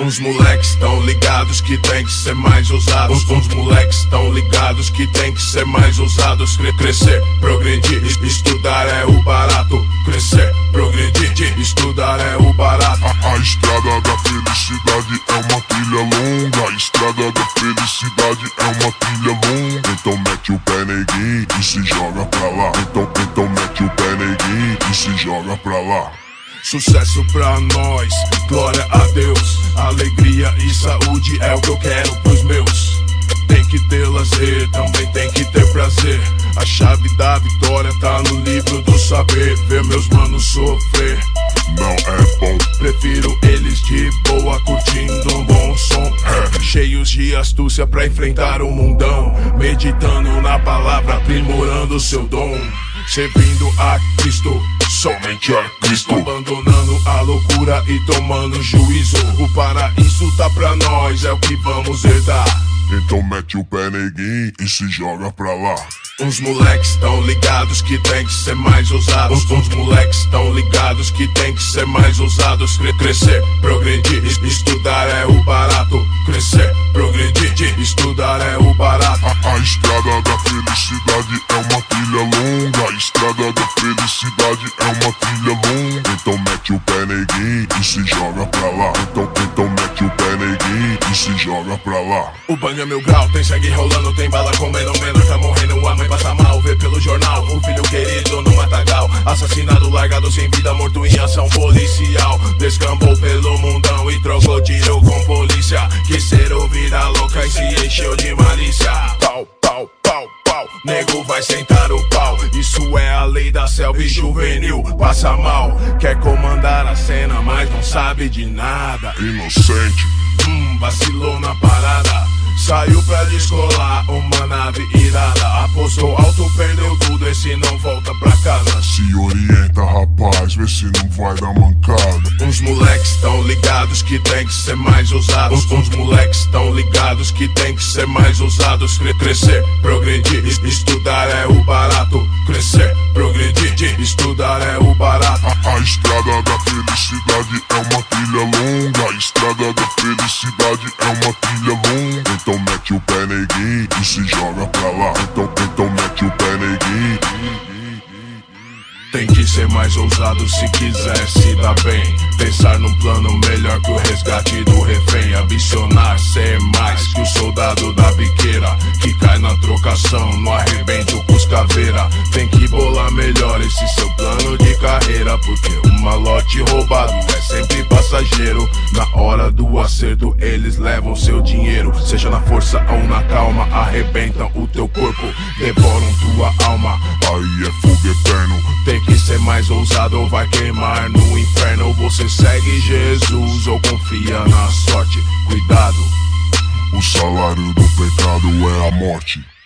Uns moleques tão ligados que tem que ser mais ousados. Uns moleques tão ligados que tem que ser mais ousados. Cre crescer, progredir, estudar é o barato. Crescer, progredir, estudar é o barato. A, a estrada da felicidade é uma trilha longa. A estrada da felicidade é uma trilha longa. Então mete o pé neguinho e se joga pra lá. Então, então mete o pé neguinho e se joga pra lá. Sucesso pra nós, glória a Deus. Alegria e saúde é o que eu quero pros meus. Tem que ter lazer, também tem que ter prazer. A chave da vitória tá no livro do saber. Ver meus manos sofrer não é bom. Prefiro eles de boa, curtindo um bom som. Cheios de astúcia pra enfrentar o mundão. Meditando na palavra, aprimorando seu dom. Servindo a Cristo somente a Cristo. Abandonando a loucura e tomando juízo. O paraíso tá pra nós, é o que vamos herdar. Então mete o pé neguinho e se joga pra lá. Uns moleques tão ligados que tem que ser mais ousados. Uns moleques tão ligados que tem que ser mais ousados. Cre crescer, progredir, estudar é o barato. Crescer, Então mete o pé neguinho e se joga pra lá. Então, então mete o pé neguinho e se joga pra lá. O banho é mil grau, tem sangue rolando, tem bala comendo menor, tá morrendo, a mãe passa mal, vê pelo jornal, o filho querido no matagal, assassinado, largado sem vida, morto em ação policial, descambou pelo mundão e trocou tiro com polícia, que ser ouvida louca e se encheu de malícia, pau, pau, pau, pau, nego vai sentar o pau, isso é a lei da selva e juvenil, passa mal, quer comandar a cena, mas não sabe de nada, inocente, hum, vacilou na parada. Saiu pra descolar uma nave irada. Apostou alto, perdeu tudo. Esse não volta pra casa. Se orienta, rapaz, vê se não vai dar mancada. Uns moleques tão ligados que tem que ser mais ousados. Uns moleques tão ligados que tem que ser mais ousados. Cre crescer, progredir, estudar é o barato. Crescer, progredir, estudar é o barato. A, a estrada da felicidade é uma trilha longa. A estrada da felicidade é uma trilha longa. Então mete o pé neguinho e se joga pra lá. Então, então mete o pé neguinho. Tem que ser mais ousado se quiser se dar bem. Pensar num plano melhor que o resgate do refém. Ambicionar ser mais que o soldado da biqueira. Que cai na trocação, no arrebente o cuscaveira. Tem que bolar melhor esse seu plano de carreira. Porque um malote roubado Na hora do acerto, eles levam seu dinheiro. Seja na força ou na calma, arrebentam o teu corpo, devoram tua alma. Aí é fogo eterno. Tem que ser mais ousado ou vai queimar no inferno. Você segue Jesus ou confia na sorte. Cuidado. O salário do pecado é a morte.